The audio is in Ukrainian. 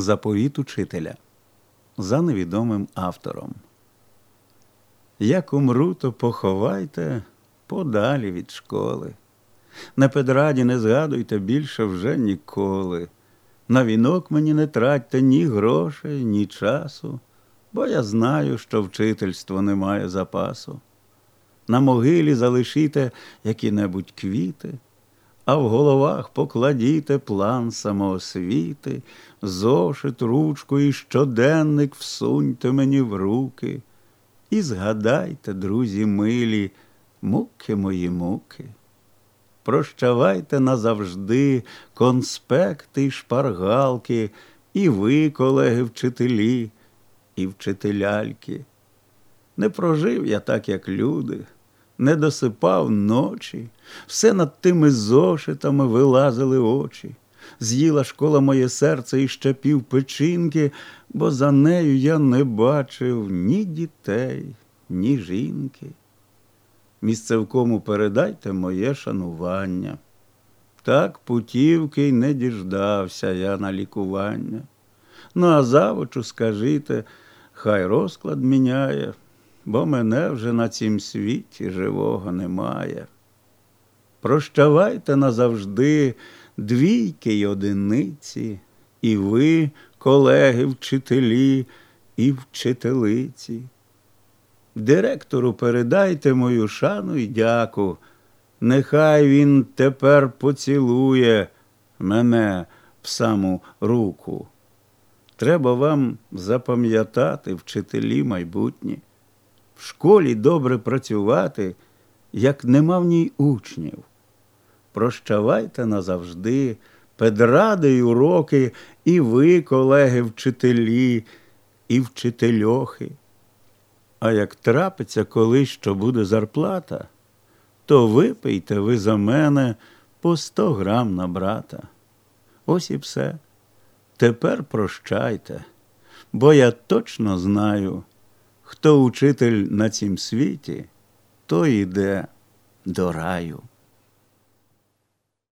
Заповіт учителя за невідомим автором. Як умру, то поховайте подалі від школи. На педраді не згадуйте більше вже ніколи. На вінок мені не тратьте ні грошей, ні часу, бо я знаю, що вчительство не має запасу. На могилі залишіте які-небудь квіти а в головах покладіте план самоосвіти, зошит, ручку і щоденник всуньте мені в руки. І згадайте, друзі милі, муки мої муки. Прощавайте назавжди конспекти й шпаргалки, і ви, колеги, вчителі, і вчителяльки. Не прожив я так, як люди не досипав ночі, все над тими зошитами вилазили очі. З'їла школа моє серце і ще пів печінки, бо за нею я не бачив ні дітей, ні жінки. Місцевкому передайте моє шанування. Так путівки й не діждався я на лікування. Ну, а завочу скажите, хай розклад міняє бо мене вже на цім світі живого немає. Прощавайте назавжди двійки й одиниці, і ви, колеги, вчителі і вчителиці. Директору передайте мою шану й дяку, нехай він тепер поцілує мене в саму руку. Треба вам запам'ятати, вчителі майбутні в школі добре працювати, як нема в ній учнів. Прощавайте назавжди, педради й уроки, і ви, колеги, вчителі, і вчительохи. А як трапиться колись, що буде зарплата, то випийте ви за мене по сто грам на брата. Ось і все. Тепер прощайте, бо я точно знаю. Хто учитель на цім світі, той іде до раю.